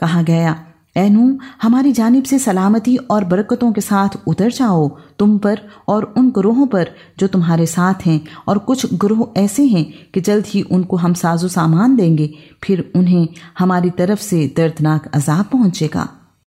कहा गया एनू हमारी जानिब से सलामती और बरकतों के साथ उतर जाओ, तुम पर और उन ग्रोहों पर जो तुम्हारे साथ हैं, और कुछ ग्रोह ऐसे हैं कि जल्द ही उनको हम साजो सामान देंगे, फिर उन्हें हमारी तरफ़ से दर्दनाक अजाब पहुंचेगा।